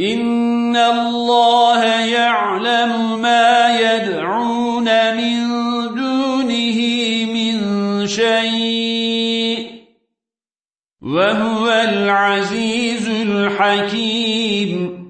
إن الله يعلم ما يدعون من دونه من شيء وهو العزيز الحكيم